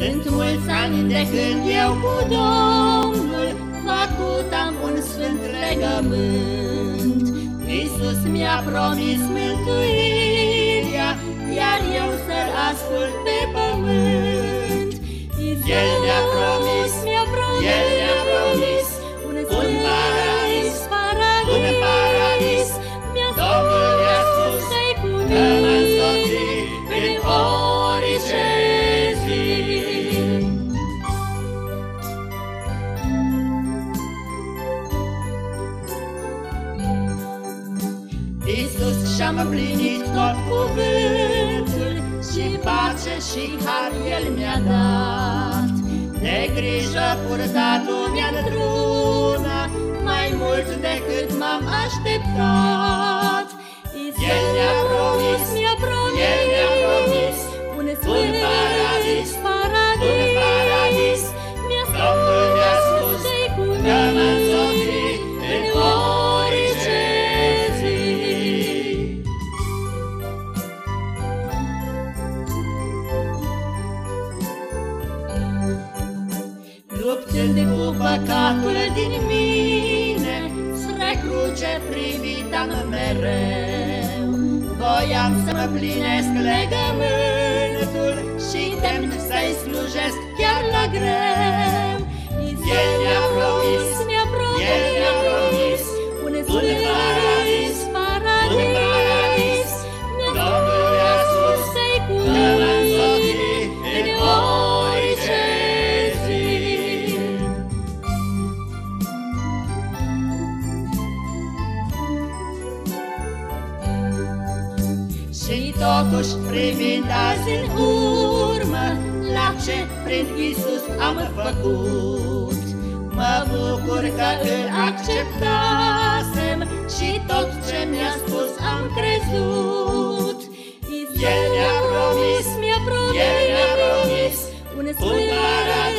Sunt mulți ani de când eu cu Domnul Făcut am un sfânt legământ. Iisus mi-a promis mântuirea Iar eu să-L ascult pe pământ. Iisus El mi-a promis, mi-a promis, El mi-a promis Un, un paradis, paradis, un paradis. Mi-a Domnul mi-a spus să-i Iisus și-a împlinit tot cuvântul Și pace și har El mi-a dat. De grijă purtatul mi-a întruna Mai mult decât m-am așteptat Luptând cu păcatul din mine Spre cruce privitam mereu. Voiam să mă plinesc legământul Și demn să-i slujesc chiar la greu Și totuși privind azi în urmă La ce prin Isus am făcut? Mă bucur că îl acceptasem Și tot ce mi-a spus am crezut. El mi-a promis, mi-a promis, El mi-a promis un Un sfânt paradis